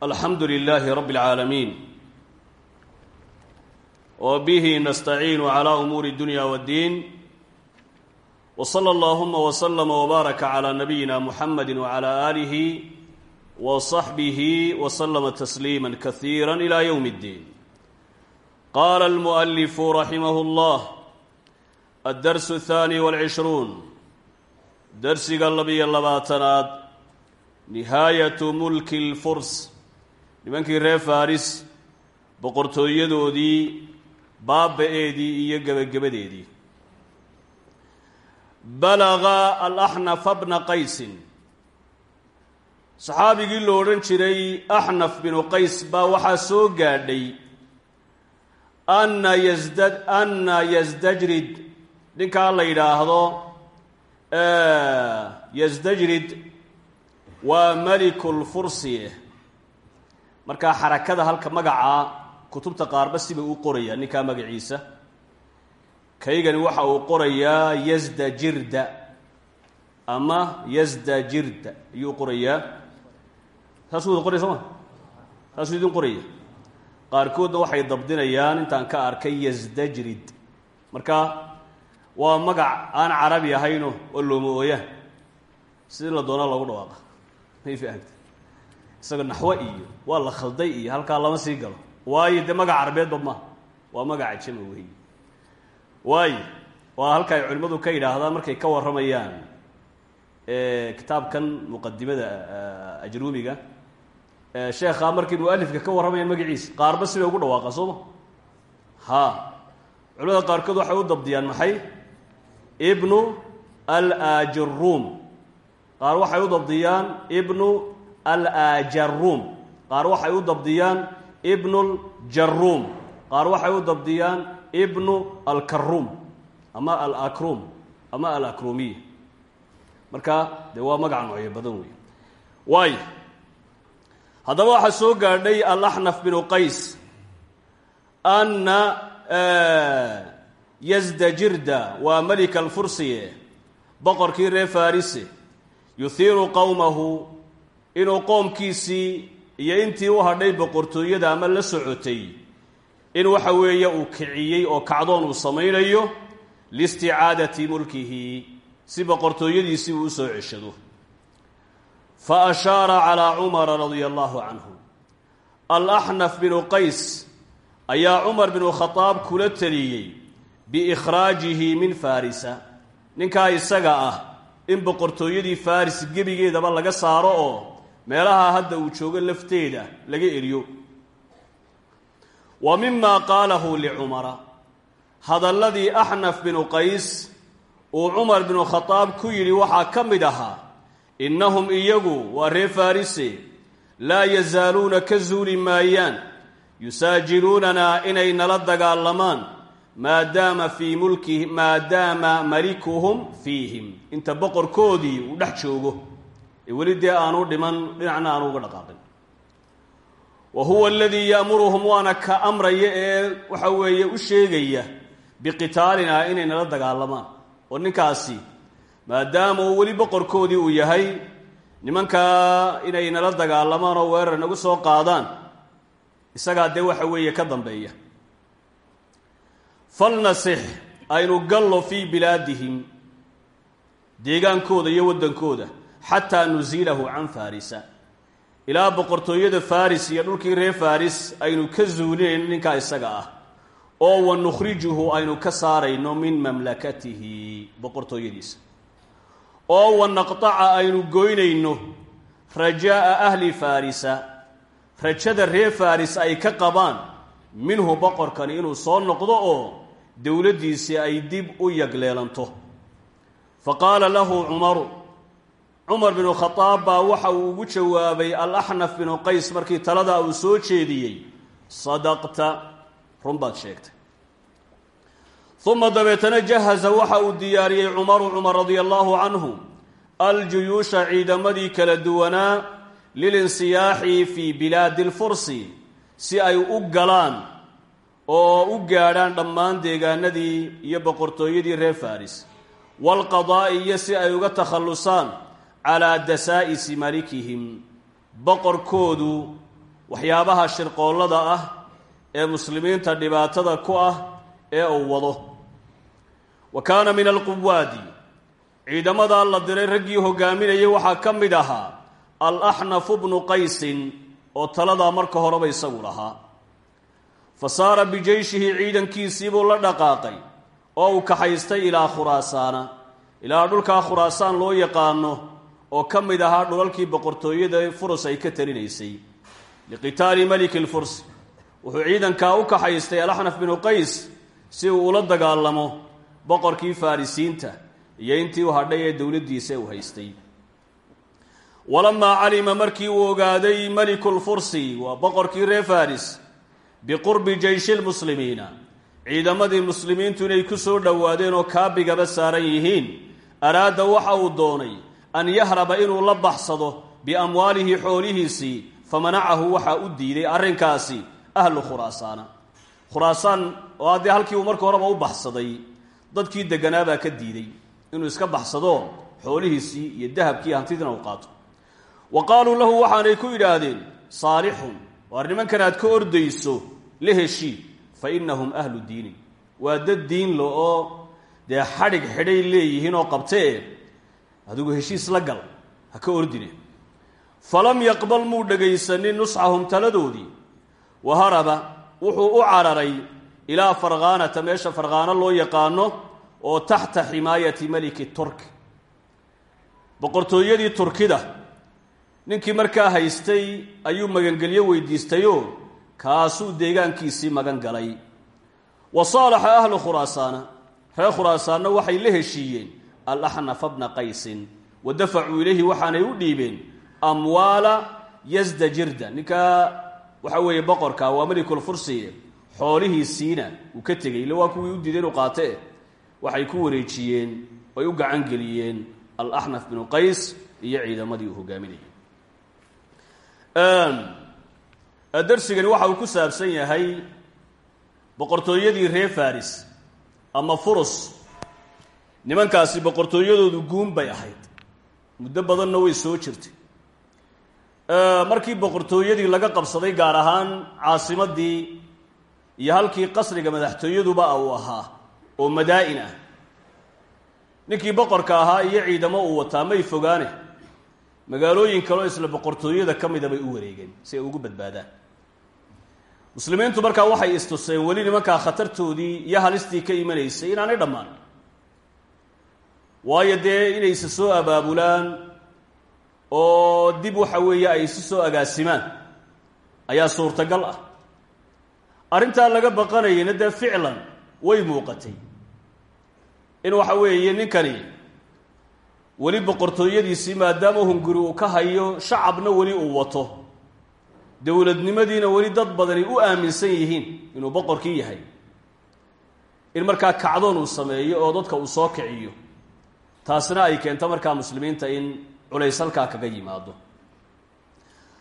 alxamdu lilaahi rabbi اlcaalamiin wa bihi nastaciinu calaa umuuri dunya waddiin wa sala allahuma wa slama wbaaraka calaa nabiyina muxamadi wacala aalihi wa saxbihi wa slama tasliima kasiira ila yowm اddiin qaala almualifu raximah اllah addarsu athaani walcishruun darsiga labiyo labaatanaad nihaayatu mulki lfurs nimankii reer faris boqortooyadoodii baaba-eedii iyo gebagabadeedii balaga alaxnafa bna qaysin saxaabigii lo odhan jiray axnaf binu qays baa waxaa soo gaadhay anna yasda anna yasdajrid ninkaa la yidhaahdo yasdajrid waa melikulfursi markaa xarakada halka magaca kutubta qaarba sibay u qorayaa ninkaa magaciisa kaygani waxa uu qorayaa yasdajirda ama yasdajirda ayuu qorayaa saasuu wada qoraya soo ma? Saasuu idin qoraya. Qaarkoodna waxay dabdinayaan intaan ka arkay yasdajrid marka waa magac aan carabi ahayno oo looma ooyaan sidii la doona loogu dhawaaqa. May fahamta isaga naxwo iyo waa la khalday iyo halkaa lama sii galo. Waayo dee magaca carbeedba maaha waa magaca jama wey waayo waa halka ay culimmadu ka yidhaahdaan markay ka warramayaan kitaabkan muqadimada ajruumiga sheekhaa markay mualifka ka warramayaan magaciisa qaarba sibay ugu dhawaaqa soo ma? Ha culimada qaarkood waxay u dabdiyaan maxay? Ibnu alajaruum qaar waxay u dabdiyaan ibnu alajaruum qaar waxay u dabdiyaan ibnu ljaruum qaar waxay u dabdiyaan ibnu alkaruum ama alakruum ama alakrumiya marka dee waa magaca noocyo badan wey waayo haddaba soo gaadhay alaxnaf binu qays anna yasdajirda waa melika alfursiye boqorkii reer farise yuhiiru qowmahu inuu qoomkiisii iyo intii u hadhay boqortooyada ama la socotay in waxa weeye uu kiciyey oo kacdoon uu samaynayo liisticaadati mulkihi si boqortooyadiisii uu u soo ceshado. Fa ashaara calaa cumara radia allahu canhu. Alaxnaf binu qays ayaa cumar binu khadaab kula teliyey biikhraajihi min farisa ninkaa isaga ah in boqortooyadii faris gebigeedaba laga saaro oo meelaha hadda uu joogo lafteeda laga eriyo. Wa mima qaalahu licumara hadalladii axnaf binu qays uu cumar binu khadaab ku yidhi waxaa ka mid ahaa innahum iyagu waa reer farise laa yazaaluuna ka zuuli maayaan yusaajiluunanaa inay nala dagaalamaan maadaama fii mulkihi maadaama malikuhum fiihim. Inta boqorkoodii uu dhex joogo weli dee aanu dhiman dhinacna aanu uga dhaqaaqin. Wa huwa aladii ya'muruhum waana ka amraya ee waxa weeye u sheegaya biqitaalinaa inay nala dagaalamaan. Oo ninkaasi maadaama uu weli boqorkoodii uu yahay nimankaa inay nala dagaalamaan oo weerar nagu soo qaadaan isagaa dee waxa weeye ka dambeeya. Falnasix aynu gallo fii bilaadihim deegaankooda iyo waddankooda xataa nusiilahu can farisa. Ilaa boqortooyada faris iyo dhulkii reer faris aynu ka zuulinayno ninkaa isaga ah oo wa nukhrijuhu aynu ka saarayno min mamlakatihi boqortooyadiisa. Oo wa naqtaca aynu goynayno rajaa'a ahli farisa rajada reer faris ay ka qabaan minhu boqorkani inuu soo noqdo oo dowladdiisii ay dib u yagleelanto. Fa qaala lahu cumaru cumar binu khadaab baa waxa uu ugu jawaabay alaxnaf binu qays markii taladaa uu soo jeediyey. Sadaqta run baad sheegtay. Uma dabeetana jahaza waxa uu diyaariyey cumaru cumar radia allaahu canhu aljuyuusha ciidamadii kala duwanaa lilinsiyaaxi fii bilaadi lfursi si ay u galaan oo u gaadhaan dhammaan deegaanadii iyo boqortooyadii reer faris waalqadaa'i iyo si ay uga takhallusaan calaa dasaa'isi malikihim boqorkoodu waxyaabaha shirqoollada ah ee muslimiinta dhibaatada ku ah ee uu wado wa kaana min alquwaadi ciidamadaa la diray raggii hogaaminayay waxaa ka mid ahaa alaxnafu bnu qaysin oo taladaa marka horeba isagu lahaa fa saara bijeyshihi ciidankiisiibuu la dhaqaaqay oo uu kaxaystay ilaa khuraasaana ilaa dhulkaa khuraasaan loo yaqaano oo ka mid ahaa dhulalkii boqortooyada furus ay ka talinaysay liqitaali maliki lfurs wuxuu ciidankaa u kaxaystay alaxnaf binu qays si uu ula dagaalamo boqorkii farisiinta iyo intii u hadhay ee dowladdiisa uu haystay. Walamaa calima markii uu ogaaday meliku lfursi waa boqorkii reer faris biqurbi jeyshi lmuslimiina ciidamadii muslimiintu inay ku soo dhowaadeen oo kaabigaba saaran yihiin araada waxa uu doonay an yahraba inuu la baxsado biamwaalihi xoolihiisii famanacahu waxaa u diiday arrinkaasi ahlu khuraasaana khuraasaan oo haddii halkii uu marka horeba u baxsaday dadkii degganaabaa ka diiday inuu iska baxsado xoolihiisii iyo dahabkii hantidina uu qaato. Wa qaaluu lahu waxaanay ku yidhaahdeen saalixun waar nimankan aad ka ordayso la heshii fa innahum ahlu diinin waa dad diinlo oo dee xadhig xidhay leeyihiin oo qabtee adigu heshiis la gal ha ka ordine. Falam yaqbal muu dhegaysanin nusxahum taladoodii. Wa haraba wuxuu u cararay ilaa farkhaanata meesha farkhaano loo yaqaano oo taxta ximaayati meliki turk. Boqortooyadii turkida ninkii markaa haystay ayuu magangelyo weydiistayoo kaasuu deegaankiisii magan galay. Wa saalaxa ahlu khuraasaana reer khuraasaanna waxay la heshiiyeen alaxnafa bna qaysin. Wa dafacuu ilayhi waxaanay u dhiibeen amwaala yasda jirda ninkaa waxaa weeye boqorka waa melikulfursi xoolihiisiina uu ka tegay ille waa kuwii u diiday inuu qaate waxay ku wareejiyeen ay u gacan geliyeen alaxnaf binu qays iyo ciidamadii uu hogaaminayay darsigani waxa uu ku saabsan yahay boqortooyadii nimankaasi boqortooyadoodu guun bay ahayd. muddo badanna way soo jirtay. Markii boqortooyadii laga qabsaday gaar ahaan caasimadii iyo halkii qasriga madaxtooyaduba uu ahaa oo madaa-in ah. Ninkii boqorka ahaa iyo ciidamo uu wataa may fogaane magaalooyin kaleo isla boqortooyada ka mida bay u wareegeen si ay ugu badbaadaan. Muslimiintu markaa waxay istuseen weli nimankaa khatartoodii iyo halistii ka imanaysay inaanay dhammaan waayo dee inay soo abaabulaan oo dib waxa weeye ay isu soo agaasimaan ayaa suurtagal ah. Arrintaa laga baqanayana dee ficlan way muuqatay. In waxa weeye ninkani weli boqortooyadiisii maadaama hunguri uu ka hayo shacabna weli uu wato. Dowladnimadiina weli dad badani u aaminsan yihiin inuu boqorkii yahay. In markaa kacdoon uu sameeyo oo dadka uu soo kiciyo taasina ay keento markaa muslimiinta in culays halkaa kaga yimaado.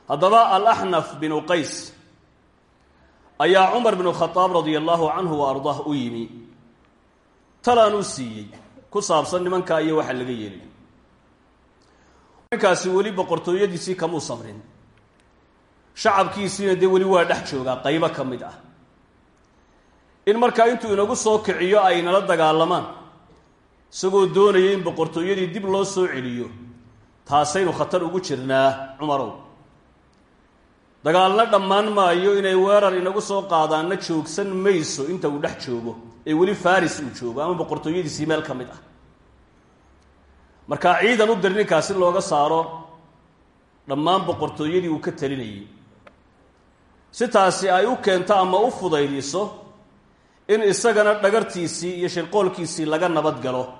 Haddaba alaxnaf binu qays ayaa cumar binu khadaab radia allahu canhu wa ardaah u yimi. Talaan u siiyey ku saabsan nimankaa iyo waxa laga yeelay. Ninkaasi weli boqortooyadiisii kamuu samrin shacabkiisiina dee weli waa dhex joogaa qaybo ka mid ah. In markaa intuu inagu soo kiciyo ay nala dagaalamaan isagoo doonaya in boqortooyadii dib loo soo celiyo taasaynu khatar ugu jirnaa cumarow. Dagaalna dhammaan maayo inay weerar inagu soo qaadaanna joogsan mayso inta uu dhex joogo ee weli faris uu joogo ama boqortooyadiisii meel ka mid ah. Markaa ciidan u dir ninkaa looga saaro dhammaan boqortooyadii uu ka talinayay si taasi ay u keento ama u fudaydiso in isagana dhagartiisii iyo shirqoolkiisii laga nabad galo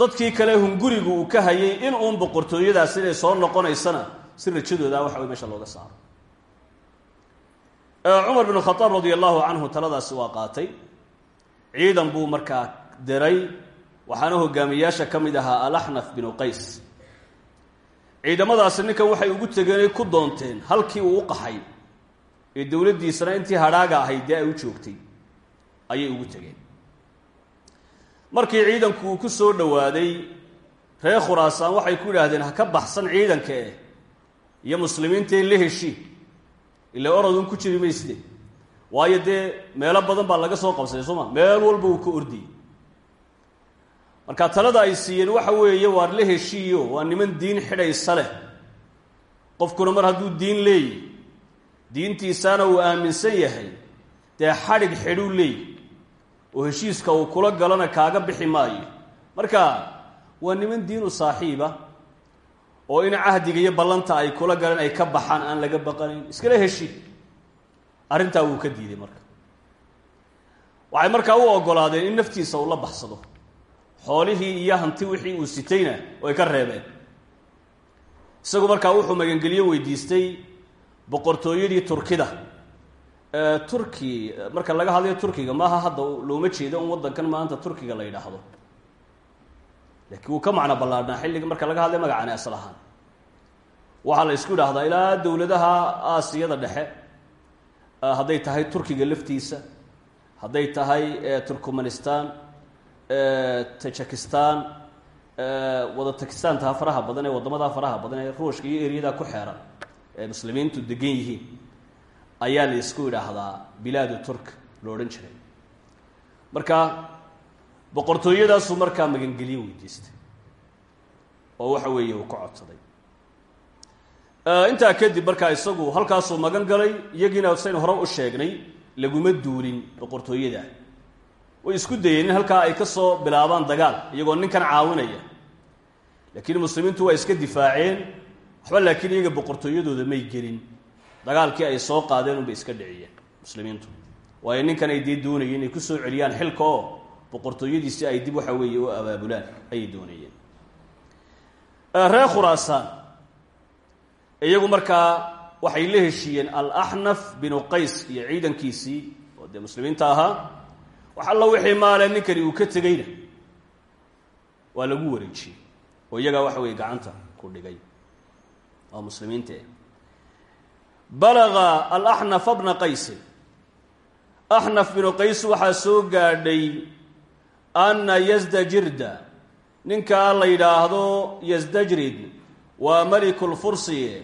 dadkii kale hungurigu uu ka hayay in uun boqortooyadaas inay soo noqonaysana si rajadooda waxa way meesha looga saaro. Cumar binu khadaab radia allahu canhu taladaasi waa qaatay. Ciidan buu markaa diray waxaana hogaamiyaasha ka mid ahaa alaxnaf binu qays ciidamadaasi ninkan waxay ugu tegeenay ku doonteen halkii uu u qaxay ee dowladdiisana intii hadhaaga ahayd ay u joogtay ayay ugu tegeen markii ciidanku uu ku soo dhowaaday reer khuraasaan waxay ku yidhaahdeen ha ka baxsan ciidanka eh iyo muslimiinta in la heshii ila orodun ku jiri mayside waayo dee meelo badan baa laga soo qabsaday sooma meel walba uu ka ordiyey. Marka talada ay siiyeen waxa weeye waar la heshiiyo? Waa niman diin xidhaysa leh. Qofkuna mar hadduu diin leeyi diintiisaana uu aaminsan yahay dee xadhig xidhuu leey oo heshiiska uu kula galana kaaga bixi maayo. Marka waa niman diinu saaxiiba oo in cahdiga iyo ballanta ay kula galeen ay ka baxaan aan laga baqanayn iskala heshi arrintaa wuu ka diiday marka. Waxay markaa u ogolaadeen in naftiisa uu la baxsado. Xoolihii iyo hanti wixii uu sitayna way ka reebeen. Isagu markaa wuxuu magangelyo weydiistay boqortooyadii turkida turki marka laga hadlayo turkiga maaha hadda looma jeedo un waddankan maanta turkiga la yidhaahdo. Laakiin wuu ka macno ballaadhnaa xilliga marka laga hadlayo magacani asal ahaan. Waxaa la isku idhaahdaa ilaa dowladaha aasiyada dhexe hadday tahay turkiga laftiisa hadday tahay turkmanistan tajikistan wada takistaantaha faraha badan ee waddamadaa faraha badan ee ruushka iyo eryadaa ku xeeran ee muslimiintu degan yihiin ayaa la isku idhaahdaa bilaadu turk lo odhan jiray. Marka boqortooyadaasuu markaa magangelyo weydiistay oo waxa weeye uu ka codsaday. Intaa kadib markaa isagu halkaasuu magan galay iyagiina saynu hore u sheegnay laguma duulin boqortooyada. Way isku dayeen in halkaa ay ka soo bilaabaan dagaal iyagoo ninkan caawinaya. Laakiin muslimiintu waa iska difaaceen waxba laakiin iyaga boqortooyadooda may gelin dagaalkii ay soo qaadeen unbay iska dhiciyeen muslimiintu. Waayo ninkan ay dee doonayeen inay ku soo celiyaan xilka oo boqortooyadiisi ay dib waxa weeye u abaabulaan ayay doonayeen. Reer khuraasaan iyagu markaa waxay la heshiiyeen alaxnaf binu qays iyo ciidankiisii oo dee muslimiinta ahaa wax alla wixii maale ninkani uu ka tegeyna waa lagu wareejiyey oo iyagaa waxa weeye gacanta ku dhigay. Oo muslimiinta. eh balaga alaxnafa bna qaysin axnaf binu qays waxaa soo gaadhay anna yasdajirda ninkaa la yidhaahdo yasdajrid waa melikulfursi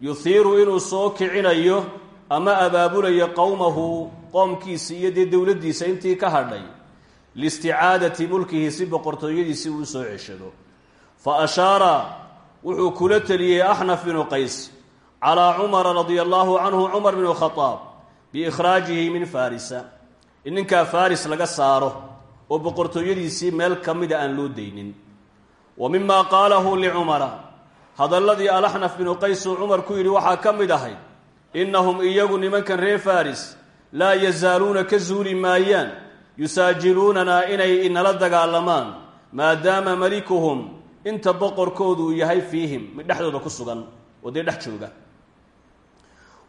yuhiiru inuu soo kicinayo ama abaabulayo qowmahu qoomkiisa iyo dee dowladdiisa intii ka hadhay. Liisticaadati mulkihi si boqortooyadiisi uu soo ceshado. Fa ashaara wuxuu kula teliyey axnaf binu qays calaa cumara radia allaahu canhu cumar binu khadaab biikhraajihi min farisa in ninkaa faris laga saaro oo boqortooyadiisii meel ka mida aan loo daynin wa mima qaalahu licumara hadalladii alaxnaf binu qays uu cumar ku yidhi waxaa ka mid ahay innahum iyagu nimankan reer faris laa yazaaluuna ka zuuli maayaan yusaajiluunanaa inay inala dagaalamaan maadaama malikuhum inta boqorkoodu yahay fiihim mid dhexdooda ku sugan oo dee dhex jooga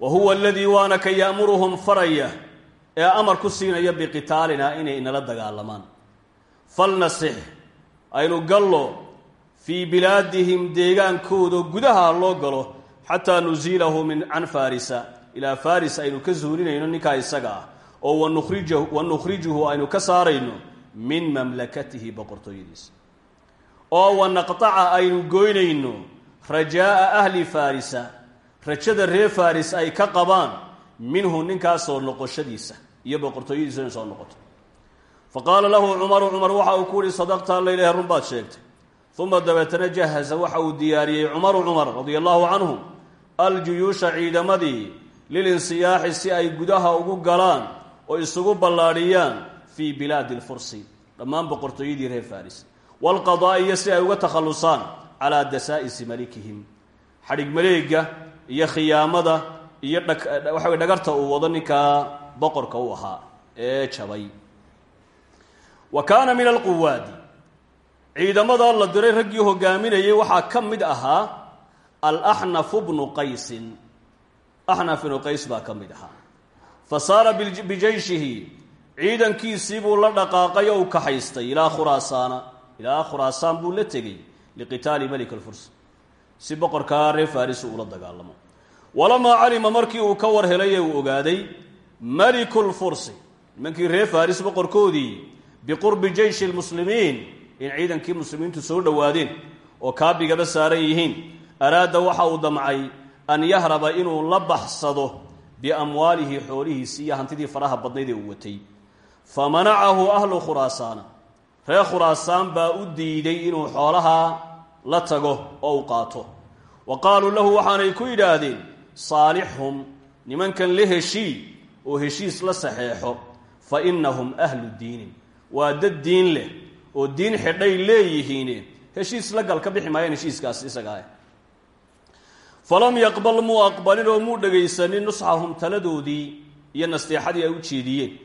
wa huwa aladii waana ka ya'muruhum faraya ee amar ku siinaya biqitaalina inay inala dagaalamaan falnasix aynu gallo fii bilaadihim deegaankooda gudaha loo galo xataa nusiilahu min can farisa ilaa faris aynu ka zuulinayno ninkaa isaga ah oo wa nukhrijuhu aynu ka saarayno min mamlakatihi boqortooyadiisa oo wa naqtaca aynu goynayno rajaa'a ahli farisa rajada reer faris ay ka qabaan minhu ninkaasoo noqoshadiisa iyo boqortooyadiisa soo noqoto. Fa qaala lahu cumaru cumar waxa uu ku yihi sadaqta alla ilaah run baad sheegtay. Uma dabeetana jahaza waxa uu diyaariyey cumaru cumar radia allahu canhu aljuyuusha ciidamadii lilinsiyaaxi si ay gudaha ugu galaan oo isugu ballaadhiyaan fii bilaadi lfursi dhammaan boqortooyadii reer faris. Waalqadaa'iya si ay uga takhallusaan calaa dasaa'isi malikihim. Xadhig maleega iyo khiyaamada iyo waxa way dhagarta uu wado ninkaa boqorka u ahaa ee jabay. Wa kaana min alquwaadi. Ciidamada la diray raggii hogaaminayay waxaa ka mid ahaa alaxnafu bnu qaysin axnaf bnu qays baa ka mid ahaa. Fa saara bijeyshihi ciidankiisii buu la dhaqaaqay oo u kaxaystay ilaa khuraasaana ilaa khuraasaan buu la tegey liqitaali melik alfurs si boqorkaa reer faris uula dagaalamo. Walamaa calima markii uu ka war helay uu ogaaday melikulfursi nimankii reer faris boqorkoodii biqurbi jeyshi lmuslimiin in ciidankii muslimiintu soo dhowaadeen oo kaabigaba saaran yihiin araada waxa uu damcay an yahraba inuu la baxsado biamwaalihi xoolihiisii iyo hantidii faraha badnayd ee uu watay. Fa manacahu ahlu khuraasaana reer khuraasaan baa u diiday inuu xoolahaa la tago oo qaato. Wa qaaluu lahu waxaanay ku yidhaahdeen saalixhum nimankan la heshii oo heshiis la saxeexo fa innahum ahlu diinin. Waa dad diin leh oo diin xidhay leeyihiine heshiis la gal ka bixi maayaan heshiiskaas isagaa falam yaqbal muu aqbalin oo muu dhegaysanin nusxahum taladoodii iyo nasteexadii ay u jeediyeen.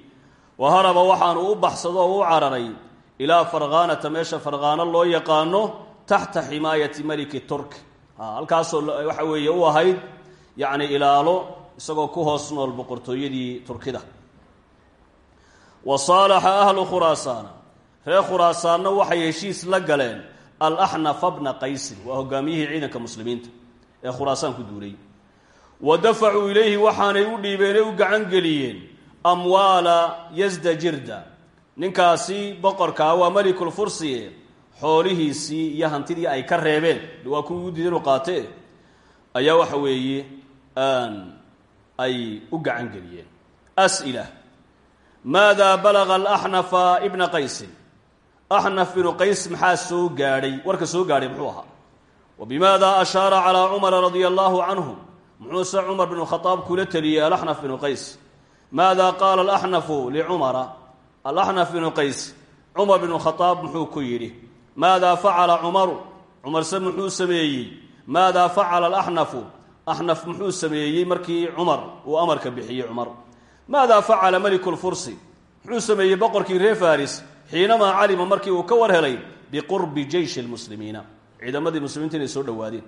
Wa haraba waxaanu u baxsado oo u cararay ilaa farkhaanata meesha farkhaano loo yaqaano taxta ximaayati maliki turk. Halkaasoo waxa weeye u ahayd yacni ilaalo isagoo ku hoos nool boqortooyadii turkida. Wa saalaxa ahlu khuraasaana reer khuraasaanna waxay heshiis la galeen alaxnafa bna qaysin waa hogaamiyihii ciidanka muslimiinta ee khuraasaan ku duulay. Wa dafacuu ilayhi waxaanay u dhiibeen ee u gacan geliyeen amwaala yasdajirda ninkaasi boqorkaa waa melikulfursiye xoolihiisii iyo hantidii ay ka reebeen. Waa kuwii u diidan u qaatee. Ayaa waxa weeye ay u gacan geliyeen. As'ila maada balaga alaxnafa ibna qaysin axnaf binu qays maxaa soo gaadhay? Warka soo gaadhay muxuu ahaa. Wa bimaada ashaara calaa cumara radia allaahu canhu muxuuse cumar binu khadaab kula teliyey alaxnaf binu qays. Maada qaala alaxnafu licumara alaxnaf binu qays cumar binu khadaab muxuu ku yidhi maadaa facala cumaru cumarse muxuu sameeyey. Maadaa facala alaxnafu axnaf muxuu sameeyey markii cumar uu amarka bixiyey cumar. Maadaa facala melikulfursi muxuu sameeyey boqorkii reer faris xiinamaa calima markii uu ka war helay biqurbi jeyshi lmuslimiina ciidamadii muslimiinta inay soo dhowaadeen.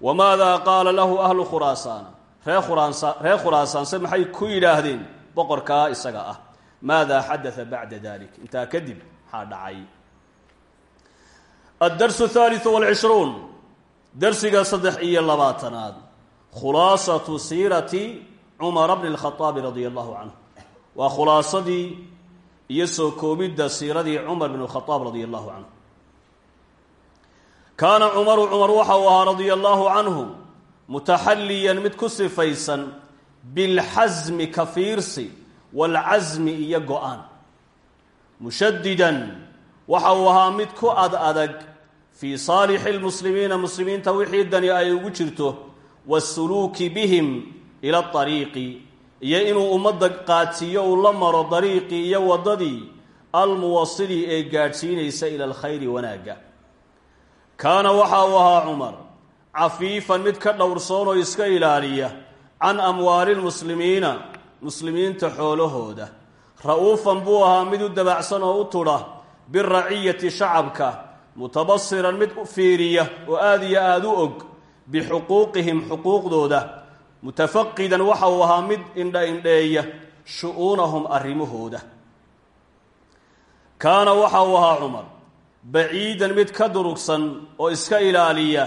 Wa maadaa qaala lahu ahlu khuraasaana reer khuraasaanse maxay ku yidhaahdeen? Boqorkaa isaga ah. Maadaa xadaa bacda dalik intaa kadib maxaa dhacay addarsu thaaliu walcishruun darsiga saddex iyo labaatanaad khulaasatu siirati cumara bni lkhaaabi radia allahu canhu waa khulaasadii iyo soo koobidda siiradii cumar bn khaaab radia allahu canhu kaana cumaru cumar waxa uu ahaa radia allaahu canhu mutaxalliyan mid ku sifaysan bilxasmi kafiirsi waalcasmi iyo go'aan mushadidan waxa ahaa mid ku ad adag fii saalixi lmuslimiina muslimiinta wixii dani ay ugu jirto waasuluuki bihim ila ariiqi iyo inuu ummadda qaadsiiyo uu la maro dariiqii iyo waddadii almuwasili ee gaadhsiinaysa ila alkhayri wanaagga kaana waxa uu ahaa cumar cafiifan mid ka dhowrsoon oo iska ilaaliya can amwaali lmuslimiina muslimiinta xoolahooda. Ra'uufan buu ahaa mid u dabacsan oo u tudha biraciyati shacabka mutabasiran mid fiiriya oo aada iyo aada u og bixuquuqihim xuquuqdooda mutafaqidan waxa uu ahaa mid indha-indheeya shu-uunahum arrimahooda. Kaana waxa uu ahaa cumar baciidan mid ka durugsan oo iska ilaaliya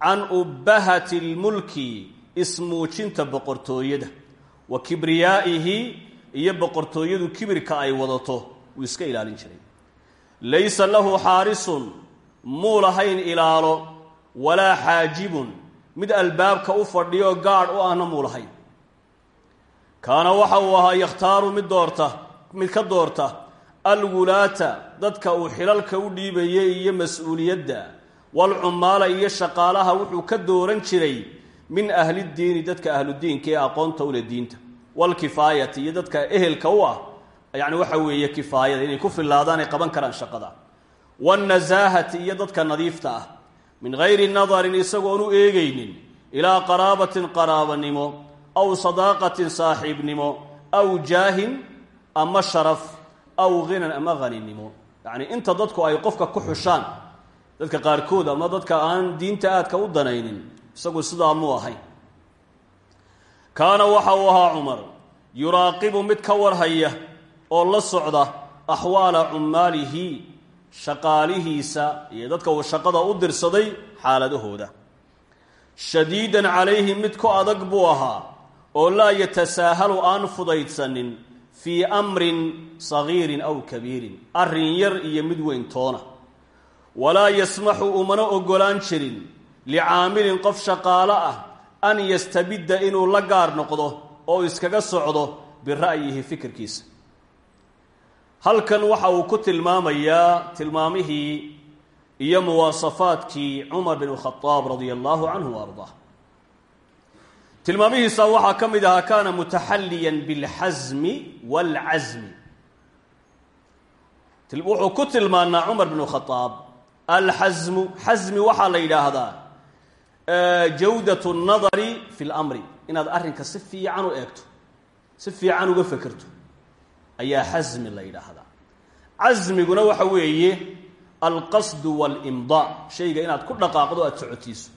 can ubbahati lmulki ismuujinta boqortooyada wa kibriyaa'ihi iyo boqortooyadu kibirka ay wadato wuu iska ilaalin jiray. Laysa lahu xaarisun muu lahayn ilaalo walaa xaajibun. Mid albaabka u fadhiyo gaadh u ahna muu lahayn. Kaana waxa uu ahaa yakhtaaru mid doorta mid ka doorta algulaata dadka uu xilalka u dhiibayay iyo mas'uuliyadda walcumaala iyo shaqaalaha wuxuu ka dooran jiray min ahlidiini dadka ahludiinka ee aqoonta ule diinta. Walkifaayati iyo dadka ehelka u ah yacni waxa weeye kifaayada inay ku fillaadaan ay qaban karaan shaqada waannasaahati iyo dadka nadiifta ah min gayri nadarin isagoon u eegaynin ilaa qaraabatin qaraabanimo aw sadaaqatin saaxiibnimo aw jaahin ama sharaf aw ghinan ama haninimo yacni inta dadku ay qofka ku xushaan dadka qaarkood ama dadka aan diinta aadka u danaynin isagu sidaa muu ahayn kaana waxa uu ahaa cumar yuraaqibu mid ka warhaya oo la socda axwaala cummaalihi shaqaalihiisa iyo dadka uu shaqada u dirsaday xaaladahooda. Shadiidan calayhi mid ku adag buu ahaa oo laa yatasaahalu aan fudaydsanin fii amrin sagiirin aw kabiirin arrin yar iyo mid weyn toona. Walaa yasmaxu umana oggolaan jirin licaamilin qof shaqaalo ah an yastabidda inuu la gaar noqdo oo iskaga socdo bira'yihi fikirkiisa halkan waxa uu ku tilmaamayaa tilmaamihii iyo muwaasafaadkii cumar bin khadaab radia allahu canhu ardaa tilmaamihiisa waxaa ka mid ahaa kaana mutaxalliyan bilxasmi waalcasmi wuxuu ku tilmaanaa cumar bn khadaab alxasmu xasmi waxaa la yidhaahdaa jawdat اnadari fi اlmri inaad arrinka si fiican u eegto si fiican uga fekerto ayaa xasmi la yidhaahdaa. Casmiguna waxa weeye alqasdu waاlimdaa shayga inaad ku dhaqaaqdo aad socotiiso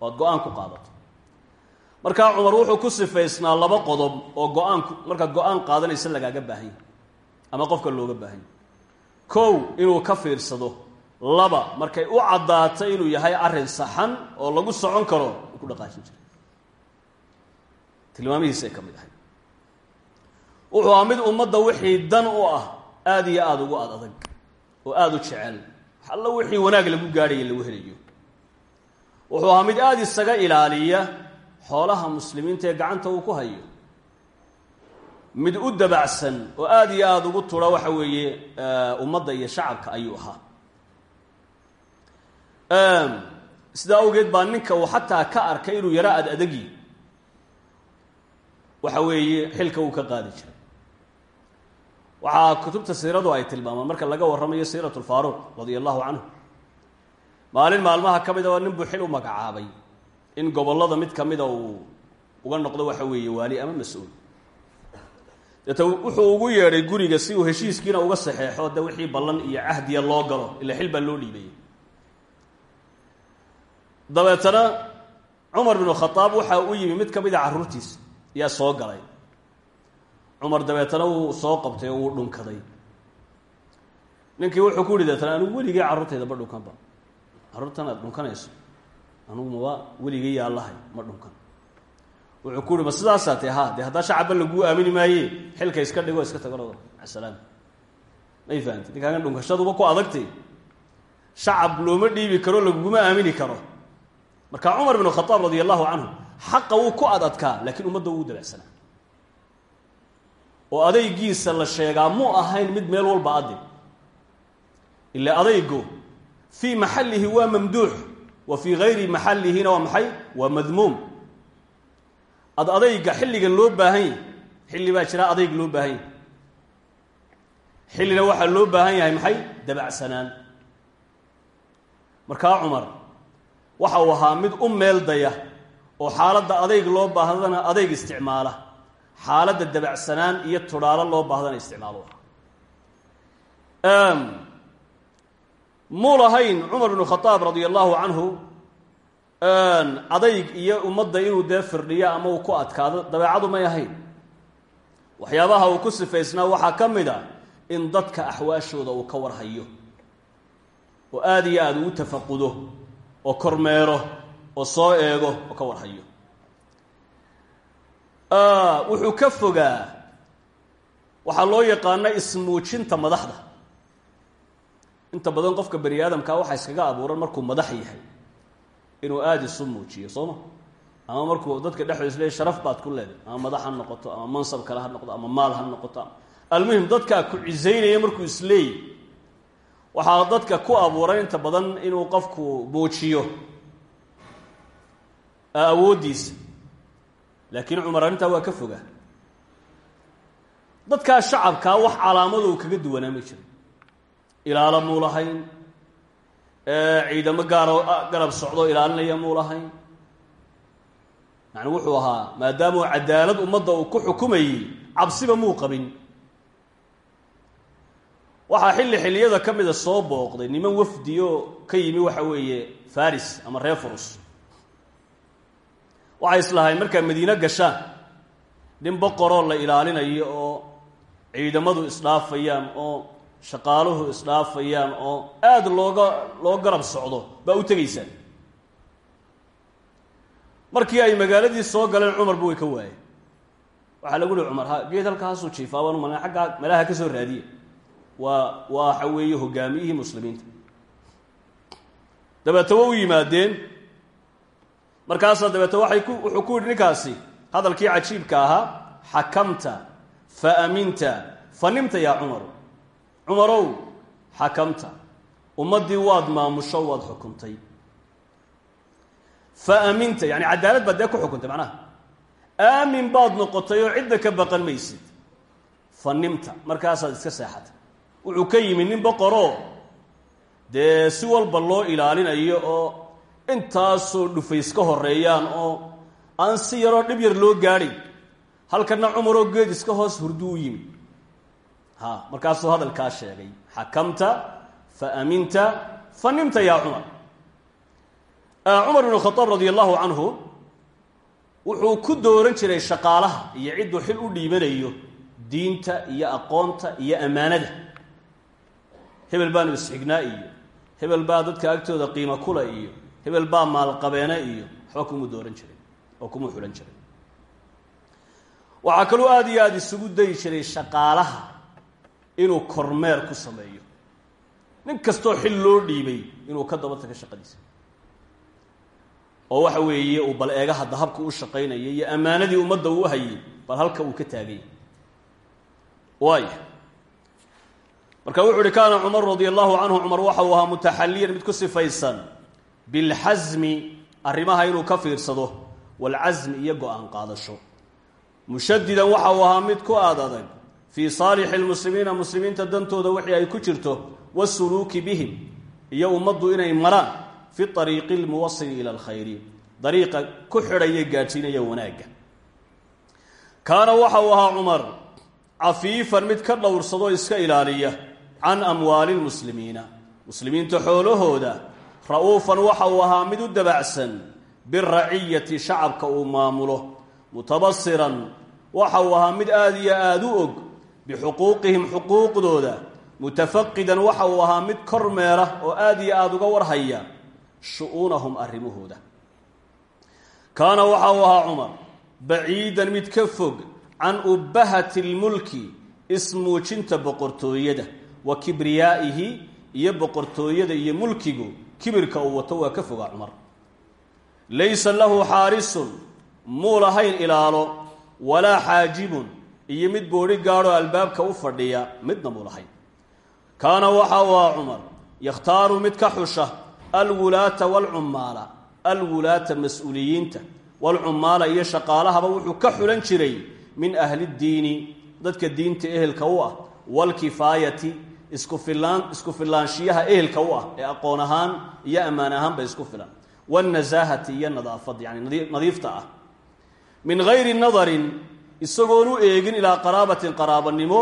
oo aad go'aan ku qaadato. Markaa cumar wuxuu ku sifaysnaa laba qodob oo go'aanku markaad go'aan qaadanaysa lagaaga baahanya ama qofka looga baahanya kow inuu ka fiirsado laba markay u caddaato inuu yahay arrin saxan oo lagu socon karo ku dhaqaajin jiray. Tilmaamihiisay ka mid ahay wuxuu ahaa mid ummadda wixii dan u ah aada iyo aada ugu ad adag oo aada u jecel. Allo wixii wanaag lagu gaadhaya lagu helayo. Wuxuu ahaa mid aada isaga ilaaliya xoolaha muslimiinta ee gacanta uu ku hayo. Mid u dabacsan oo aada iyo aada ugu tura waxa weeye ummadda iyo shacabka ayuu ahaa. Sidaa awgeed baa ninka uu xataa ka arkay inuu yaro ad adagi waxa weeye xilka uu ka qaadi jiray waxaa kutubta siiradu ay tilmaamaan. Marka laga warramayo siirat lfaaruq radia allahu canhu maalin maalmaha ka mida nin buu xil u magacaabay in gobollada mid ka mida uu uga noqdo waxa weeye waali ama mas'uul. Deeta wuxuu ugu yeedhay guriga si uu heshiiskiina uga saxeexo de wixii ballan iyo cahdiya loo galo ila xil baa loo dhiibayay dabeetana cumar binu khadaab waxa u yimi mid ka mid a carruurtiisa ayaa soo galay cumar dabeetana wuu soo qabtay oo wuu dhunkaday. Ninkii wuxuu ku yihi deetana anigu weligay carruurtayda ma dhunkanba carruurtan dhunkanayso. Anugu maba weligay yaallahay ma dhunkan. Wuxuu ku yihi ma sidaasaa te ha dee haddaa shacabba aamini maaye xilka iska dhigo iska tago asalaam. May fahamti ninkaagan dhunkashaduba ku adagtay. Shacab looma dhiibi karo laguguma aamini karo. Marka cumar bn khadaab radia allahu canhu xaqa wuu ku ad adkaa laakiin ummadda wuu dabacsanaa oo adaygiisa la sheegaa mu ahayn mid meel walba ade ila adaygo fii maxallihi waa mamduux wa fii gayri maxallihina waa maxay? Waa madmuum. Ad adayga xilligan loo baahan xilli baa jira adayg loo baahan yahy xillina waxaa loo baahan yahay maxay? Dabacsanaan. Markaa cumar waxa uu ahaa mid u meel daya oo xaaladda adayg loo baahdana adayg isticmaala xaaladda dabacsanaan iyo tudhaalo loo baahdana isticmaalo muu lahayn cumar bnu khadaab radia allahu canhu adayg iyo ummadda inuu dee firdhiyo ama uu ku adkaado dabeecadu may ahayn. Waxyaabaha uu ku sifaysnaa waxaa ka mid a in dadka axwaashooda uu ka warhayo oo aada iyo aada ugu tafaqudo oo kormeero oo soo eego oo ka warhayo wuxuu ka fogaa waxaa loo yaqaana ismuujinta madaxda. Inta badan qofka bani aadamkaa waxaa iskaga abuuran markuu madax yahay inuu aada isu muujiyo soo ma? Ama markuu dadka dhexdooda isleey sharaf baad ku leeday ama madax ha noqoto ama mansab kale ha noqoto ama maal ha noqoto. Almuhim dadkaa ku cisaynaya markuu isleey waxaa dadka ku abuuran inta badan inuu qofku muujiyo. Awooddiisa laakiin cumar arrintaa waa ka fogaa. Dadkaa shacabkaa wax calaamado kaga duwanaa ma jiro ilaalo muu lahayn ciidamo gaaro garab socdo ilaalinaya muu lahayn yani wuxuu ahaa maadaamau cadaalad ummadda uu ku xukumayey cabsiba muu qabin. Waxaa xilli xilliyada ka mida soo booqday niman wafdiyo ka yimi waxa weeye faris ama reer waxay islahayn markaa madiine gashaan nin boqoroo la ilaalinayo oo ciidamadu isdhaafayaan oo shaqaaluhu isdhaafayaan oo aada looga loo garab socdo baa u tegaysaan. Markii ay magaaladii soo galeen cumarba way ka waayeen waxaa lagu yihi cumar ha geed halkaasuu jiifaa baan umalna aggaa meelaha ka soo raadiya waa waxa weeye hogaamiyihii muslimiinta. Dabeete wa u yimaadeen markaasaa dabeete wuxuu ku yidhi ninkaasi hadalkii cajiibka ahaa xakamta fa aminta fa nimta yaa cumaru. Cumarow xakamta ummaddii waad maamusho waad xukuntay. Fa aminta yani cadaalad baad dee ku xukuntay macnaha. Aamin baad noqotay oo cidda ka baqan maysid. Fa nimta markaasaad iska seexatay. Wuxuu ka yimi nin boqoroo dee si walba loo ilaalinayo oo intaasoo dhufays ka horeeyaan oo aan si yaroo dhib yar loo gaadhay halkana cumaroo geed iska hoos hurdu u yimi ha markaasuu hadalkaa sheegay xakamta fa aminta fa nimta yaa cumar. Cumar ibnu khadaab radia allahu canhu wuxuu ku dooran jiray shaqaalaha iyo cidduu xil u dhiibanayo diinta iyo aqoonta iyo ammaanada. Hebel baanu isxignaa iyo hebel baa dadka agtooda qiimo kula iyo hebel baa maalqabeene iyo waxba kumuu dooran jiray oo kumuu xulan jiray. Waxaa kaloo aada iyo aada isugu dayi jiray shaqaalaha inuu kormeer ku sameeyo. Nin kastoo xil loo dhiibay inuu ka daba tago shaqadiisa. Oo waxa weeye uu bal eega hadda habka u shaqaynaya iyo ammaanadii ummadda uu hayay bal halka uu ka taagay. Waaya marka wuxu uhi kaana cumar radia allahu canhu cumar waxa uu ahaa mutaxaliyan mid ku sifaysan bilxasmi arrimaha inuu ka fiirsado walcasmi iyo go'aan qaadasho. Mushadidan waxa uu ahaa mid ku aad adag fii saalixi lmuslimiina muslimiinta dantooda wixii ay ku jirto wasuluuki bihim iyo ummaddu inay maraan fi ariiqi lmuwasili ila alkhayri dariiqa ku xidhaya gaadhsiinaya wanaagga. Kaana waxa uu ahaa cumar cafiifan mid ka dhowrsadoo iska ilaaliya can amwaali lmuslimiina muslimiinta xoolahooda ra'uufan waxa uu ahaa mid u dabacsan biraciyati shacabka uu maamulo mutabasiran waxa uu ahaa mid aada iyo aada u og bixuquuqihim xuquuqdooda mutafaqidan waxa uu ahaa mid kormeera oo aada iyo aada uga warhaya shu-uunahum arrimahooda. Kaana waxa uu ahaa cumar baciidan mid ka fog can ubbahati lmulki ismuujinta boqortooyada wa kibriyaa'ihi iyo boqortooyada iyo mulkigu kibirka uu wato waa ka fogaa cumar. Laysa lahu xaarisun muu lahayn ilaalo walaa xaajibun iyo mid boodhi gaadhoo albaabka u fadhiya midna muu lahayn. Kaana waxa uu ahaa cumar yakhtaaru mid ka xusha alwulaata walcummaala alwulaata mas'uuliyiinta. Walcummaala iyo shaqaalahaba wuxuu ka xulan jiray min ahli ddiini dadka diinta ehelka u ah walkifaayati isku filaan isku filaanshiyaha ehelka u ah ee aqoon ahaan iyo ammaan ahaanba isku filan wاnasaahati iyo nadaafad yani nadiifta ah. Min gayri nadarin isagoon u eegin ilaa qaraabatin qaraabanimo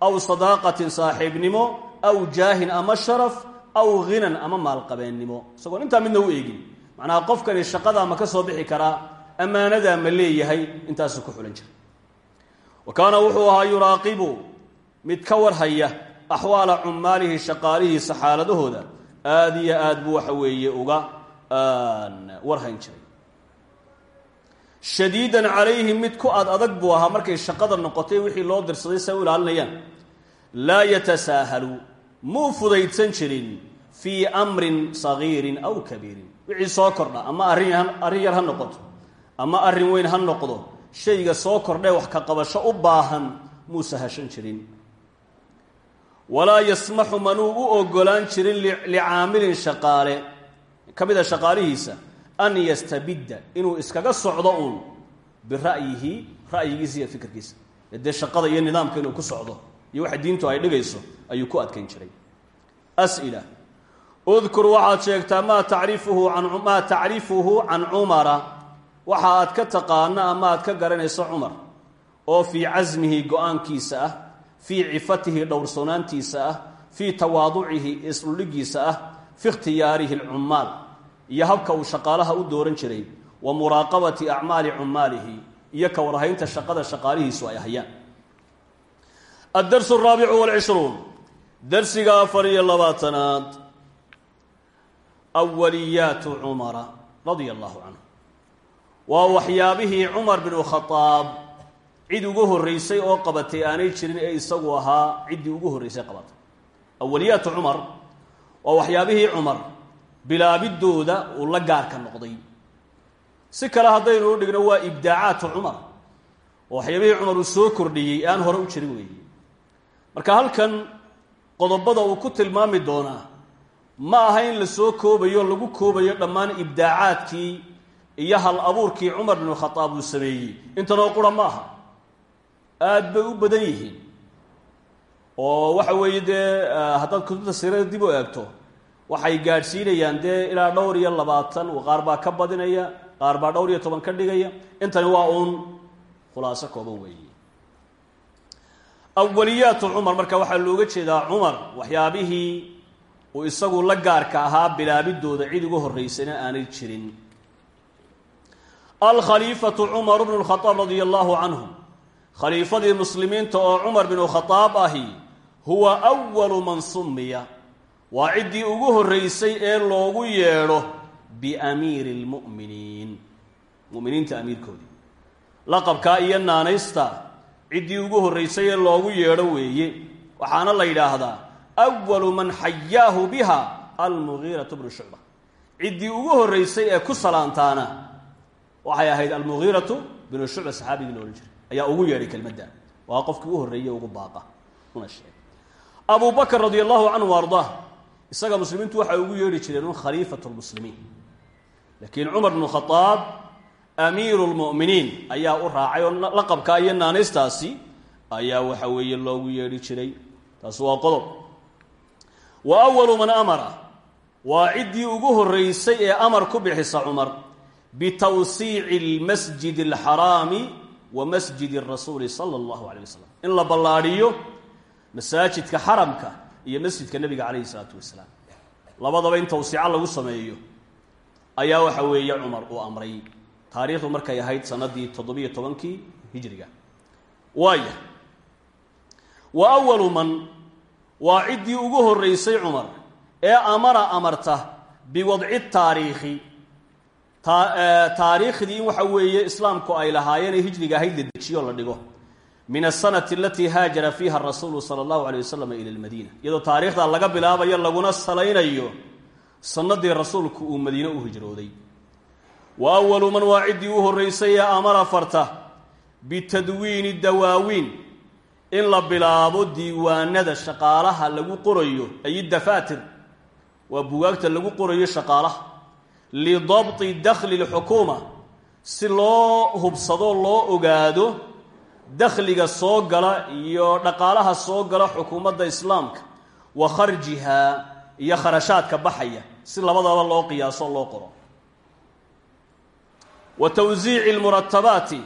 aw sadaaqatin saaxiibnimo aw jaahin ama sharaf aw ghinan ama maalqabeennimo. Isagoon intaa midna u eegin. Macnaha qofkani shaqadaa ma ka soo bixi karaa ammaanadaa ma leeyahay intaasuu ku xulan jira wa wuxuu ahaa yuraaqibu mid ka warhaya axwaala cummaalihi shaqaalihiisa xaaladahooda aada iyo aad buu waxa weeye uga warhayn jiray shadiidan calayhim mid ku ad adag buu ahaa markay shaqada noqotay wixii loo dirsaday say u ilaalinayaan laa yatasaahalu muu fudaydsan jirin fii amrin sagiirin aw kabiirin wixii soo kordha ama arrin arrin yar ha noqoto ama arrin weyn ha noqdo shayga soo kordhee wax ka qabasho u baahan muu sahashan jirin walaa yasmaxu manuu u ogolaan jirin licaamilin shaqaale. Ka mida shaqaalihiisa an yastabidda inuu iskaga socdo uun bira'yihi ra'yigiisa iyo fikirkiisa. Dee shaqada iyo nidaamka inuu ku socdo iyo waxa diintu ay dhigayso ayuu ku adkayn jiray. As'ila udkur waxaad sheegtaa maa tacrifuhu an maa tacrifuhu can cumara. Waxa aad ka taqaana ama aad ka garanayso cumar oo fii casmihi go'aankiisa ah fii cifatihi dhowrsoonaantiisa ah fii tawaaducihi isdhuldhigiisa ah fi ikhtiyaarihi alcummaal iyo habka uu shaqaalaha u dooran jiray wa muraaqabati acmaali cummaalihi iyo ka warhaynta shaqada shaqaalihiisu ay hayaan addarsu araabicu walcishruun darsiga afar iyo labaatanaad. Awaliyaatu cumara radia allahu canhu. Waa waxyaabihii cumar binu khadaab cid ugu horreysay oo qabatay aanay jirin ee isagu ahaa ciddii ugu horreysay qabatay. Awaliyaatu cumar waa waxyaabihii cumar bilaabidooda uu la gaarka noqday. Si kale haddaynu u dhigno waa ibdaacaatu cumar. Oo waxyaabihii cumar uu soo kordhiyey aan hore u jirin weeye. Marka halkan qodobada uu ku tilmaami doonaa ma aha in la soo koobayo lagu koobayo dhammaan ibdaacaadkii iyo hal abuurkii cumar binu khadaab uu sameeyey. Intanoo qura ma aha aad bay u badan yihiin. Oo waxa weeye dee haddaad kutubta siirada dib u eegto waxay gaadhsiinayaan dee ilaa dhowr iyo labaatan qaar baa ka badinaya qaar baa dhowr iyo toban ka dhigaya. Intani waa uun khulaaso kooban weeye. Awaliyaatu cumar marka waxaa looga jeedaa cumar waxyaabihii uu isagu la gaarka ahaa bilaabidooda cid uga horreysana aanay jirin. Alkhaliifatu cumar bnu lkhadaab radia allahu canhu khaliifadii muslimiinta oo cumar binu khadaab ahi huwa awalu man sumiya waa ciddii ugu horreysay ee loogu yeedho biamiiri lmu'miniin mu'miniinta amiirkoodii laqabkaa iyo naanaysta ciddii ugu horreysay ee loogu yeedho weeye. Waxaana la yidhaahdaa awalu man xayaahu biha almugiiratu bnu shucba ciddii ugu horreysay ee ku salaantaana waxay ahayd almugiiratu binu shucba saxaabigii la odhan jiray ayaa ugu yeedhay kelmadda. Waa qofkii u horreeyey ugu baaqa. Una sheegay. Abu bakr radia allahu canhu isaga muslimiintu waxay ugu yeedhi jireen un khaliifat laakiin cumar bnu khadaab amiiru lmu'miniin ayaa u raacay oo laqabkaa iyo naanaystaasi ayaa waxa weeye loogu yeedhi jiray. Taasi waa qodob. Wa awalu man amara. Waa ciddii ugu horreysay ee amar ku bixisa cumar bitawsiici lmasjid alxaraami wa masjidi rasuuli sala allahu alay wasalam in la ballaadhiyo masaajidka xaramka iyo masjidka nebiga calayhi isalaatu wasalaam labadaba in tawsiico lagu sameeyo ayaa waxa weeye cumar uu amray. Taariikhdu markay ahayd sanadii toddobiyo tobankii hijriga. Waaya wa awalu man waa ciddii ugu horreysay cumar ee amara amarta biwadci taariikhdii in waxa weeye islaamku ay lahaayeen ee hijriga ahayd la dejiyo la dhigo. Min asanati alatii haajara fiiha rasuulu sala allahu alay wasalam ila lmadiina iyadoo taariikhda laga bilaabayo laguna salaynayo sanadii rasuulku uu madiine u hijrooday. Wa awalu man waa ciddii u horreysay ee amara farta bitadwiini dawaawiin. In la bilaabo diiwaanada shaqaalaha lagu qorayo ay dafaatir waa bugaagta lagu qorayo shaqaalaha lidabti dakhli lxukuuma si loo hubsado loo ogaado dakhliga soo gala iyo dhaqaalaha soo gala xukuumadda islaamka wa kharjihaa iyo kharashaadka baxaya si labadaba loo qiyaaso loo qoro. Wa tawsiici lmuratabaati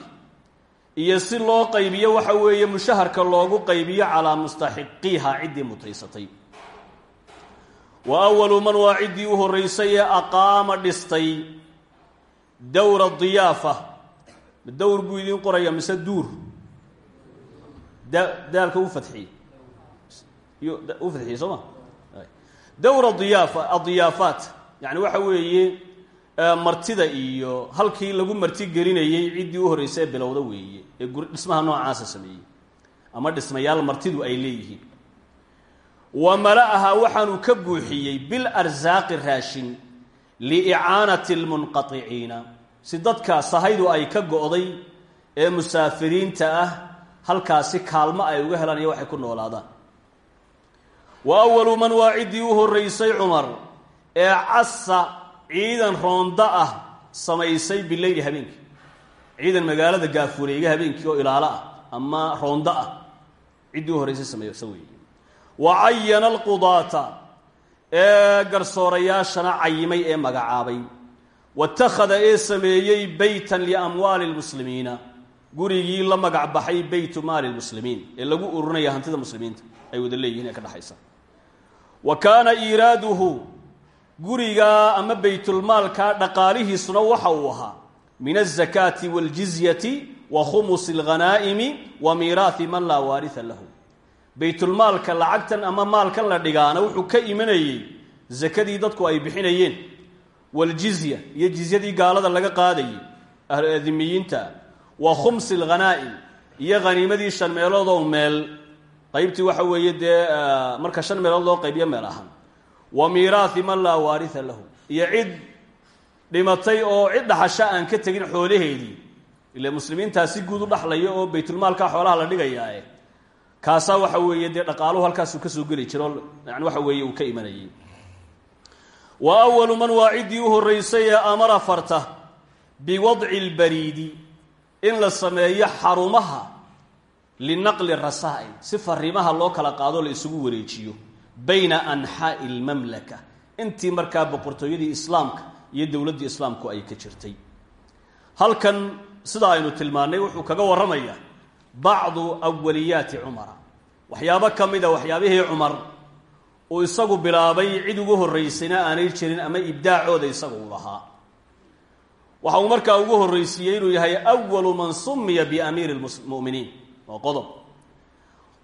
iyo si loo qaybiyo waxa weeye mushaharka loogu qaybiyo calaa mustaxiqiiha ciddii mutaysatay wa awalu man waa ciddii u horreysay ee aqaama dhistay dowra diyaafa. Dowr buu idiin qoraya mise duur? Da daalka u fadxiyey. U fadxiyey soo ma? Dowra diyaafa adiyaafaat yani waxa weeye martida iyo halkii lagu marti gelinayey ciddii u horreysay ee bilowda weeye ee gur dhismaha noocaasa sameeyey. Ama dhismayaal martidu ay leeyihiin wa mala'aha waxaanu ka buuxiyey bilarsaaqi raashin liicaanati lmunqaticiina si dadka sahaydu ay ka go'day ee musaafiriinta ah halkaasi kaalmo ay uga helaan iyo waxay ku noolaadaan. Wa awalu man waa ciddii u horreysay cumar ee casa ciidan roonda ah samaysay bileyli habeenkii. Ciidan magaalada gaafuureega habeenkii oo ilaalo ah ama roonda ah. Ciddii u horreysay sameeysa wa cayana alqudaata ee garsoorayaashana cayimay ee magacaabay. watakhada ee sameeyey beytan liamwaali lmuslimiina gurigii la magac baxay beytu maali lmuslimiin ee lagu ururinaya hantida muslimiinta. ay wada leeyihiin ee ka dhexaysa wa kaana iiraaduhu gurigaa ama baytulmaalka dhaqaalihiisuna waxa uu ahaa. min azakaati waljizyati wa khumusi alghanaa'imi wa man laa waaria lahu baytulmaalka lacagtan ama maalkan la dhigaana wuxuu ka imanayey sakadii dadku ay bixinayeen waljizya iyo jizyadii gaalada laga qaadayay ahluadimiyiinta wa khumsi alghanaa'im iyo haniimadii shan meelood oo meel. Qaybtii waxa weeye dee marka shan meelood loo qaybiyo meel ahaan. Wa miiraahi man laa waaria lahu. Iyo cid dhimatay oo cid dhaxasho aan ka tegin xoolaheedii. Ile muslimiintaa si guud u dhaxlaya oo baytulmaalka xoolaha la dhigayaae kaasaa waxa weeye dee dhaqaaluhu halkaasuu ka soo geli jiro yani waxa weeye uu ka imanayay wa awalu man waa ciddii u horraysay ee amara farta biwadci lbariidi in la sameeyo xarumaha linaqli rasaa'il si fariimaha loo kala qaado la isugu wareejiyo bayna anxaa'i lmamlaka intii markaa boqortooyadii islaamka iyo dowladdii islaamku ay ka jirtay. Halkan sida aynu tilmaannay wuxuu kaga warramayaa bacdu awaliyaati cumara waxyaabo ka mida waxyaabihii cumar uu isagu bilaabay cid ugu horraysayna aanay jirin ama ibdaacooda isaga uu lahaa. Waxa uu markaa ugu horraysiiyey inuu yahay awalu man sumiya biamiiri lmuminiin waa qodob.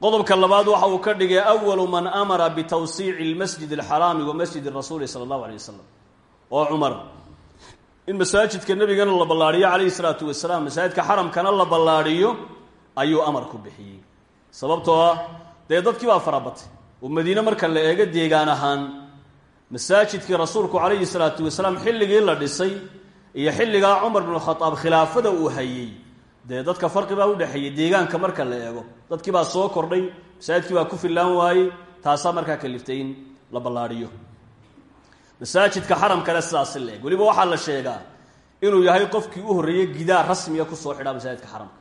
Qodobka labaad waxa uu ka dhigay awalu man amara bitawsiici lmasjid alxaraami wa masjid rasuuli sala allahu alay wasalam oo cumar. In masaajidka nebigana la ballaadhiyo calayhi salaatu wasalaam masaajidka xaramkana la ballaadhiyo ayuu amar ku bixiyey. Sababtoo ah dee dadkii farabatay oo madiine marka la eego deegaan ahaan masaajidkii rasuulku calayhi salaatu wasalaam xilligii la dhisay iyo xilligaa cumar binu khadaab khilaafada uu hayey dee dadka farqi baa udhexeeyey deegaanka marka la eego. Dadkii baa soo kordhay masaajidkii baa ku fillaan waayey taasaa markaa kaliftay la ballaadhiyo masaajidka xaramkana sidaasi la eg weliba waxaa la sheegaa inuu yahay qofkii u horreeyey gidaar rasmiga ku soo xidhaa masaajidka xaramka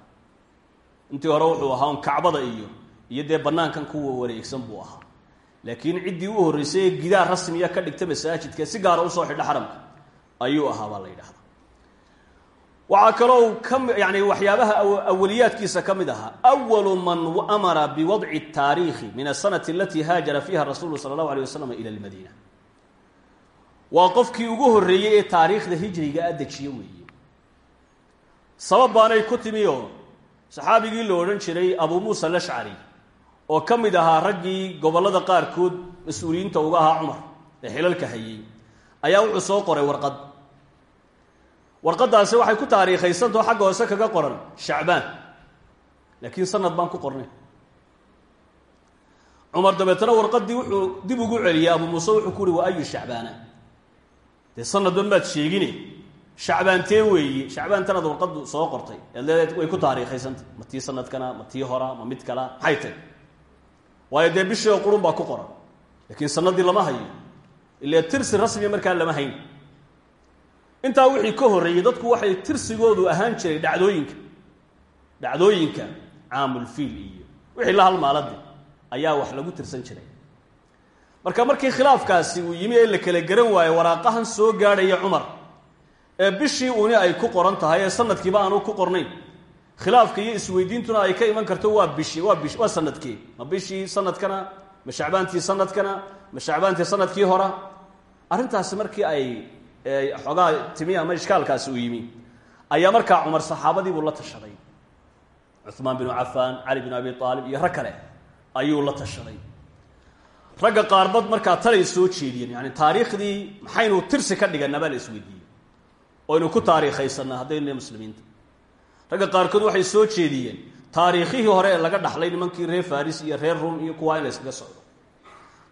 intii hore wuxuu ahaa un iyo iyo dee banaankan kuwa wareegsan buu ahaa. Laakiin ciddii u horreysay ee gidaar rasmiya ka dhigta masaajidka si gaara u soo xidha xaramka ayuu ahaa baa la yidhahdaa. Waxaa kaloo ka yani waxyaabaha awaliyaadkiisa ka mid ahaa awalu man amara biwadci taariikhi min asanati alatii haajara fiiha rasuulu sala allahu alay wasalam ila lmadiina waa qofkii ugu horreeyey ee taariikhda hijriga a dejiye weeye. Sabab baanay ku timi saxaabigii la odhan jiray abuu muusa alashcari oo ka mid ahaa raggii gobollada qaarkood mas'uuliyiinta uga ahaa cumar ee xilalka hayey ayaa wuxuu soo qoray warqad. Warqaddaasi waxay ku taariikhaysantao xagga hoose kaga qoran shacbaan laakiin sanad baan ku qornay. Cumar dabeetana warqaddii wuxuu dib ugu celiyey abuu muuse wuxuu ku uhi wa ayu shacbaana? Dee sanadba maad sheegine shacbaantee weeye shacbaantanaad warqaddu soo qortay. Eed way ku taariikhaysantay. Ma tii sanadkana ma tii hora ma mid kala maxay tay dee bishii oo qurun baa ku qoran. Laakiin sanadii lama hayo. Ile tirsi rasmiya markaa lama hayn. Intaa wixii ka horreeyey dadku waxay tirsigoodu ahaan jiray dhacdooyinka. Dhacdooyinka caamulfiil iyo wixii la halmaalade ayaa wax lagu tirsan jiray. Marka markii khilaafkaasi uu yimi la kala garan waayo waraaqahan soo gaadhaya cumar ee bishii uni ay ku qoran tahay ee sanadkiiba aanu ku qornayn khilaafka isweydiintuna ay ka iman karto waa bishii waa bish waa sannadkii ma bishii sanadkana ma shacbaantii sanadkana ma shacbaantii sannadkii hora. Arrintaasi markii ay xoogaa timi ama ishkaalkaasi uu yimi ayaa markaa cumar saxaabadiibuu la tashaday. Cuثmaan binu cafaan cali binu abi aalib iyo rag ayuu la tashaday. Ragga qaarbad markaa talay soo jeediyeen yani taariikhdii maxaynu tirsi ka dhigana baa la isweydiiyey oynu ku taariikhaysanaa haddaynu muslimiinta. Ragga qaarkood waxay soo jeediyeen taariikhihii hore ee laga dhaxlay nimankii reer faris iyo reer rum iyo kuwaa in la socdo.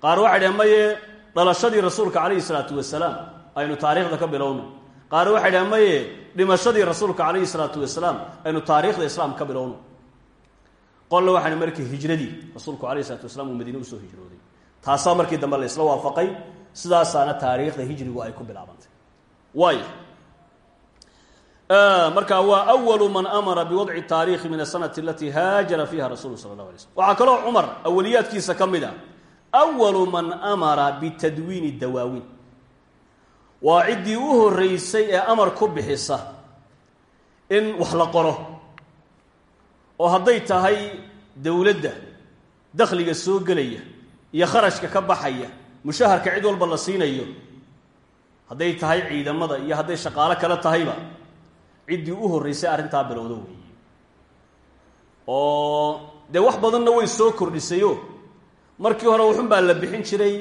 Qaar waxay dhaheen dhalashadii rasuulka calayhi salaatu wasalaam aynu taariikhda ka bilowno qaar waxay dhaheen maye dhimashadii rasuulka calayhi salaatu wasalaam aynu taariikhda islaam ka bilowno qolle waxaan markii hijradii rasuulku alayhi salatu wasalaam uu madiine u soo hijrooday. Taasaa markii dambe la isla waafaqay sidaasaana taariikhda hijrigu ay ku bilaabantay. Waay marka waa awalu man amara biwadci taariikhi min asanati alatii haajara fiiha rasulu sala allah alay slm waxaa kaloo cumar awaliyaadkiisa ka mid a awalu man amara bitadwiini dawaawiin waa ciddii u horreysay ee amar ku bixisa in wax la qoro oo hadday tahay dowladda dakhliga soo gelaya iyo kharashka ka baxaya mushaharka cid walba la siinayo hadday tahay ciidamada iyo hadday shaqaalo kale tahayba ciddii u horreysay arrintaa bilowdo weeye. Oo dee wax badanna way soo kordhisayo. Markii hore waxun baa la bixin jiray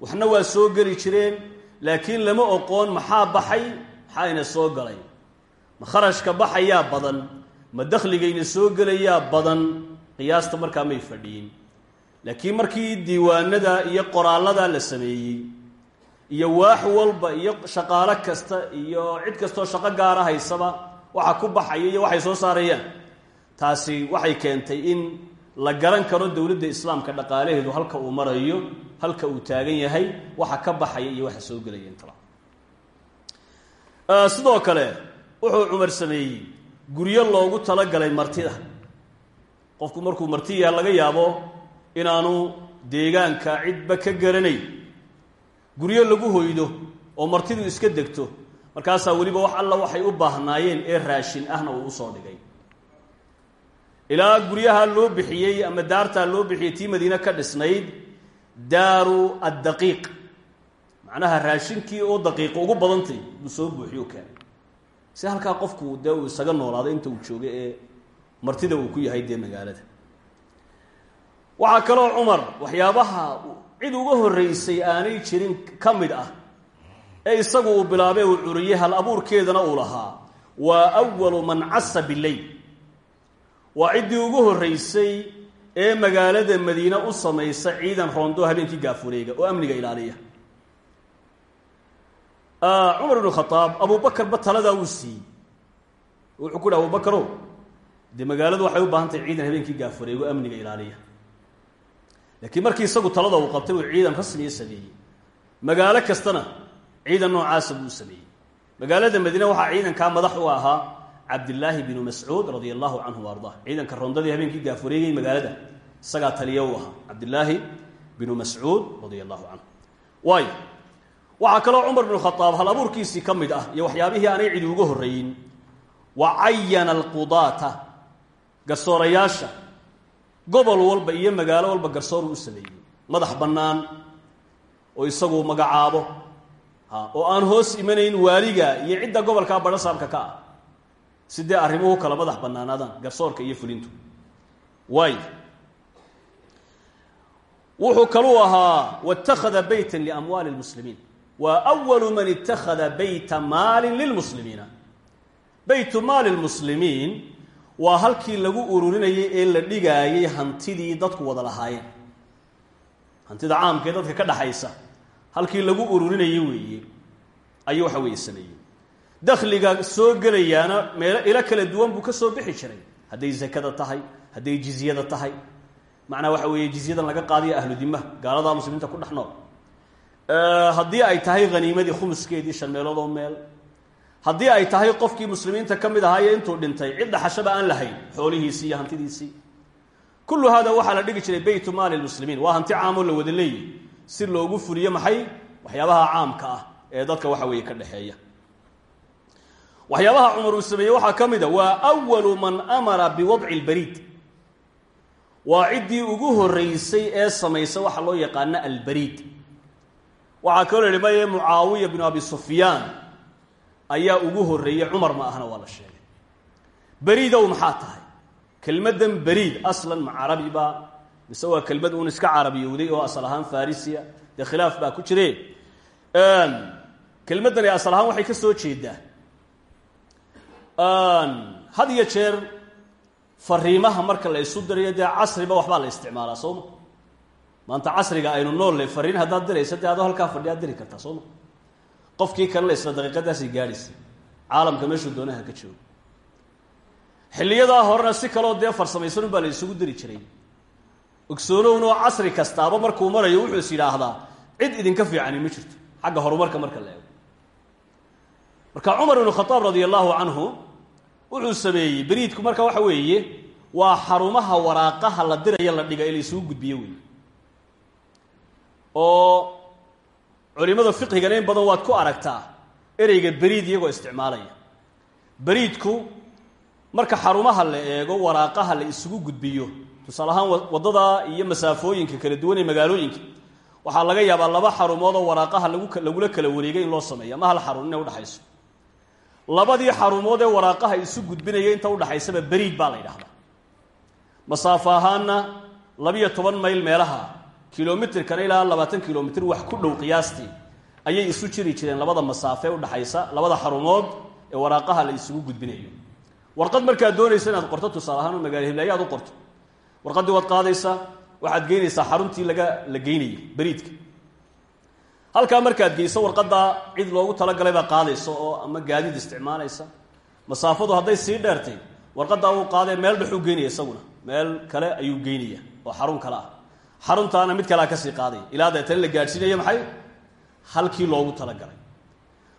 waxna waa soo geli jireen laakiin lama oqoon maxaa baxay? Maxaayna soo galay. Ma kharashka baxayaa badan ma dakhligayna soo gelayaa badan qiyaasta markaa may fadhiyin laakiin markii diiwaanada iyo qoraallada la sameeyey iyo waax walba iyo shaqaalo kasta iyo cid kastoo shaqo gaara haysaba waxa ku baxaya iyo waxay soo saarayaan. Taasi waxay keentay in la garan karo dowladda islaamka dhaqaalaheedu halka uu marayo halka uu taagan yahay waxa ka baxaya iyo waxa soo gelaya intaba sidoo kale wuxuu cumar sameeyey guryo loogu talagalay martida. Qofku markuu marti yaha laga yaabo inaanu deegaanka cidba ka garanayn guryo lagu hoydo oo martidu iska degto markaasaa weliba wax alla waxay u baahnaayeen ee raashin ahna uu u soo dhigay. Ilaa guryaha loo bixiyey ama daartaa loo bixiyey tii madiine ka dhisnayd daaru addaqiiq. Macnaha raashinkii oo daqiiqa ugu badantay buu soo buuxiyo keenay. Si halkaa qofku dee uu isaga noolaado inta uu joogo ee martida uu ku yahay dee magaalada. Waxaa kaloo cumar waxyaabaha cid uga horreysay aanay jirin ka mid ah ee isagu uu bilaabay uu curiyey hal abuurkeedana uu lahaa. Waa awalu man casa bileyl waa ciddii ugu horreysay ee magaalada madiine u samaysa ciidan roondo habeenkii gaafureega oo amniga ilaaliya. Cumar ibnu khadaab abubakarba taladaa uu siiyey wuxuu ku hi abubakarow dee magaaladu waxay u baahan tahay ciidan habeenkii gaafureego amniga ilaaliya laakiin markii isagu talada uu qabtay uu ciidan rasmiya sameeyey. Magaalo kastana ciidan noocaasa buu sameeyey. Magaalada madiine waxaa ciidankaa madax u ahaa cabdillaahi binu mascuud radia allahu canhu wa ardaa ciidanka rondadii habeenkii gaafureegay magaalada isagaa taliya u ahaa cabdillaahi binu mascuud radia allahu canhu. Waayo waxaa kaloo cumar binu khadaab hal abuurkiisii ka mid ah iyo waxyaabihii aanay cidi uga horreeyin wa cayana alqudaata garsoorayaasha gobol walba iyo magaalo walba garsoor u sameeyey madax bannaan oo isagu magacaabo oo aan hoos imanayn waaliga iyo cidda gobolkaa badhasaabka ka ah. Si dee arrimuhu kala madax bannaanaadaan garsoorka iyo fulintu? Waay. Wuxuu kaluu ahaa wاtakhada beyta liamwaali اlmuslimiin wa awalu man itakhada beyta maalin lilmuslimiina. Beytu maali lmuslimiin waa halkii lagu ururinayay ee la dhigaayay hantidii dadku wada lahaayeen. Hantida caamka ee dadka ka dhaxaysa. Halkii lagu ururinayay weeye. Ayuu waxa weeye sameeyey. Dakhliga soo gelayaana meelo ilo kala duwan buu ka soo bixi jiray. Hadday zakada tahay hadday jizyada tahay. Macnaa waxa weeye jizyadan laga qaadayo ahlu dimaha gaaladaa muslimiinta ku dhex nool. Haddii ay tahay haniimadii khumuskeedii shan meelood oo meel haddii ay tahay qofkii muslimiinta ka mid ahaaye intuu dhintay cid dhaxashaba aan lahayn xoolihiisii iyo hantidiisii. Kullu hada waxaa la dhigi jiray beytu maali lmuslimiin waa hanti caamoo la wada si loogu fuliyo maxay? Waxyaabaha caamka ah ee dadka waxa weeye ka dhexeeya waxyaabaha cumar uu sameeyey waxaa waa awalu man amara biwadci lbariid waa ciddii ugu horreysay ee samaysa waxa loo yaqaano albariid. Waxaa kaloo la yihi maye abi sufyaan ayaa ugu horreeyey cumar ma ahna waa la sheegay. Beriidow maxaa tahay? Kelmaddan beriid aslan ma carabi baa mise waa kelmad uun iska carabiyowday oo asal ahaan farisiya dee khilaaf baa ku jire kelmaddani asal ahaan waxay ka soo jeedaa. Had iyo jeer fariimaha marka la isu dirayo dee casriba waxbaa la isticmaalaa soo ma? Maanta casriga aynu noolle fariin haddaad diraysa dee adoo halkaa fadhiyaad diri kartaa soo ma qofkii kalena isla daqiiqadaasay gaadhaysa caalamka meeshuu doonaha ka joogo. Xilliyadaa horena si kaloo dee farsamaysan unbaa la isugu diri jiray. Ogsoonownoo casri kastaaba markuu marayo wuxuu is yidhaahdaa cid idinka fiicani ma jirto xagga horumarka marka la eego. Marka cumar ibnu khadaab radia allahu canhu wuxuu sameeyey beriidku marka waxa weeye waa xarumaha waraaqaha la diraya la dhiga ee la isugu gudbiyo wey oo culimada fiqhigana in badan waad ku aragtaa ereyga beriid iyagoo isticmaalaya. Beriidku marka xarumaha la eego waraaqaha la isugu gudbiyo tusaale ahaan waddada iyo masaafooyinka kala duwan ee magaalooyinka waxaa laga yaabaa laba xarumood oo waraaqaha lagu lagula kala wareegay in loo sameeyo ama hal xarun inay udhexayso labadii xarumood ee waraaqaha isu gudbinaya inta udhaxaysaba beriid baa la yidhahdaa masaafo ahaanna labiyo toban mayl meelaha kilomitirkana ilaa labaatan kilomitr wax ku dhow qiyaastii. Ayay isu jiri jireen labada masaafe udhaxaysa labada xarumood ee waraaqaha la isugu gudbinayo. Warqad markaad doonaysa inaad qorto tusaale ahaan magaala u qorto. Warqaddii waad qaadaysaa waxaad geynaysaa xaruntii laga la geynayay beriidka halkaa markaad geyso warqaddaa cid loogu talagalay baa qaadaysa oo ama gaadiid isticmaalaysa. Masaafadu hadday sii dheertay warqaddaa wuu qaadee meel dhexuu geynaya isaguna. Meel kale ayuu geynaya oo xarun kale ah xaruntaana mid kalea ka sii qaadaya ilaa deetana la gaadhsiinaya maxay? Halkii loogu talagalay.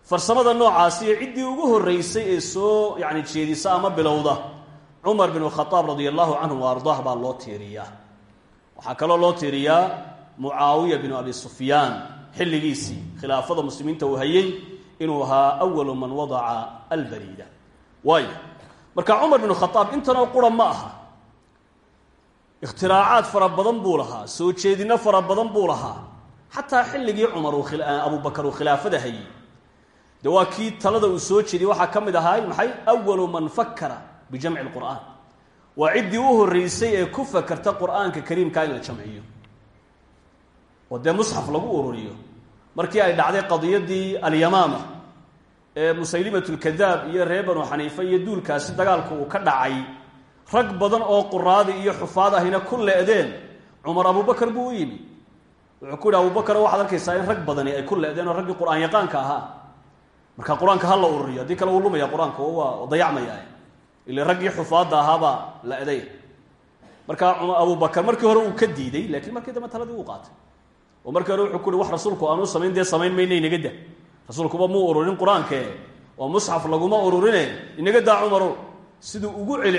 Farsamada noocaasi iyo ciddii ugu horreysay ee soo yani jeedisa ama bilowda cumar bin khadaab radia allahu canhu wa ardaah baa loo tiiriyaa waxaa kaloo loo tiiriyaa mucaawiya binu abi sufyaan. Xilligiisii khilaafada muslimiinta uu hayay inuu ahaa awalu man wadaca albariida. Waayo marka cumar bin khadaab intanoo qura ma aha ikhtiraacaaad fara badan buu lahaa. Soo jeedino fara badan buu lahaa. Xataa xilligii cumar abubakar uu khilaafada hayay. De waa kii talada uu soo jeediyey waxaa ka mid ahaa maxay? Awalu man fakara bijamci lqur'aan waa ciddii u horreysay ee ku fakarta qur'aanka kariimkaa in la jamciyo. Oo musxaf lagu ururiyo. Markii ay dhacday qadiyadii alyamaama ee musaylimat lkadaab iyo reer banu xaniife iyo duulkaasi dagaalku uu ka dhacay rag badan oo quraadi iyo xufaad ahina ku le'deen. Cumar abubakar buu u yimi wuxuu ku yidhi abubakar waxaad arkaysaa in rag badani ay ku le'deen oo raggii qur'aan yaqaanka ahaa. Marka qur'aanka la ururiyo haddii kale wuu lumaya qur'aanka waa dayacmaya ile raggii xufaadda ahaabaa le'day marka abubakar markii hore uu ka diiday lakiin markii dambe taladii uu qaatay. Oo markii hore wuxuu wax rasuulku aanu samayn dee samayn mayna inaga da rasuulkuba muu ururin qur'aanke. Oo musxaf laguma ururine. Inaga daa cumarow siduu ugu celi